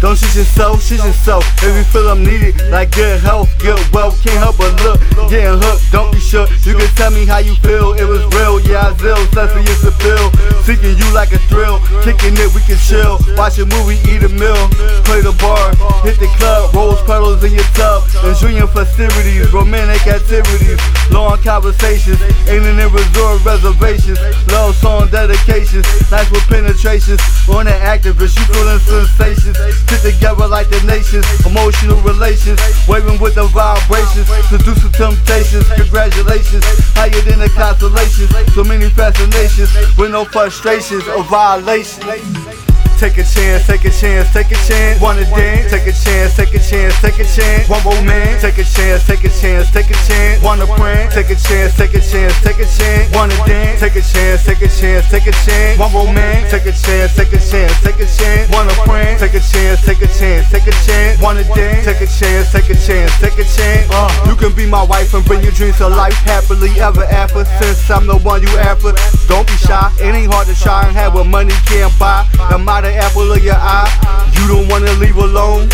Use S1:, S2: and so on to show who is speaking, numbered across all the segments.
S1: Don't shoot yourself, shoot yourself. If you feel I'm needed, like good health, good wealth, can't help but look. Getting hooked, don't be shook. You can tell me how you feel, it was real. Yeah, I zill, sexy is the pill. Seeking you like a thrill, kicking it, we can chill. Watch a movie, eat a meal, play the bar, hit the club, rose petals in your tub. Enjoying festivities, romantic activities, long conversations, aiming in resort reservations, love song dedications, nice with penetrations. On the activist, you feeling sensations. Sit together like the nations, emotional relations, waving with the vibrations, seducing temptations. Congratulations, higher than the constellations. So many fascinations, with no frustrations or violations. Take a chance, take a chance, take a chance. Wanna dance? Take a chance, take a chance, take a chance. One more man. Take a chance, take a chance, take a chance. Wanna prank? Take a chance, take a chance, take a chance. Wanna dance? Take a chance, take a chance, take a chance. One more man. Take a chance, take a chance, take a chance. Wanna prank? Take a chance, take a chance, take a chance. Wanna dance? Take a chance, take a chance, take a chance. Uh, you can be my wife and bring your dreams to life happily ever after. Since I'm the one you after. It ain't hard to try and have what money can't buy. No matter apple of your eye. You don't wanna leave alone.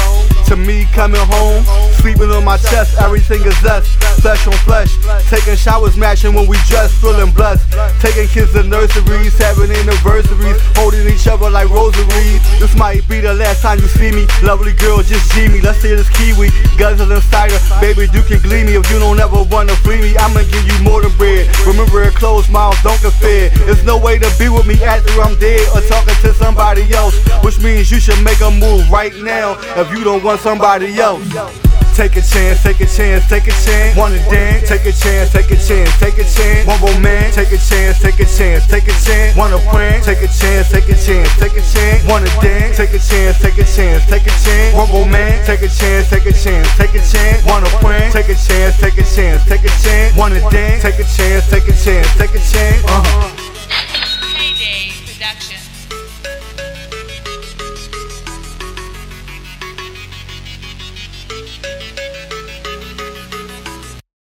S1: To me, coming home, sleeping on my chest, everything is us, flesh on flesh. Taking showers, matching when we dress, feeling blessed. Taking kids to nurseries, having anniversaries, holding each other like rosaries. This might be the last time you see me, lovely girl, just G me. Let's say this kiwi, guzzle inside her, baby, you can glean me if you don't ever wanna free me. I'ma give you more than bread. Remember, a closed mouth don't get fed. There's no way to be with me after I'm dead or talking to somebody else, which means you should make a move right now if you don't want somebody else. Take a chance, take a chance, take a chance. Wanna dance? Take a chance, take a chance, take a chance. One romance? Take a chance, take a chance, take a chance. Wanna prank? Take a chance, take a chance, take a chance. Wanna dance? Take a chance, take a chance, take a chance. One romance? Take a chance, take a chance, take a chance. Wanna prank? Take a chance, take a chance, take a chance. Wanna dance? Take a chance, take a chance, take a chance. Uh huh.
S2: Heyday Production.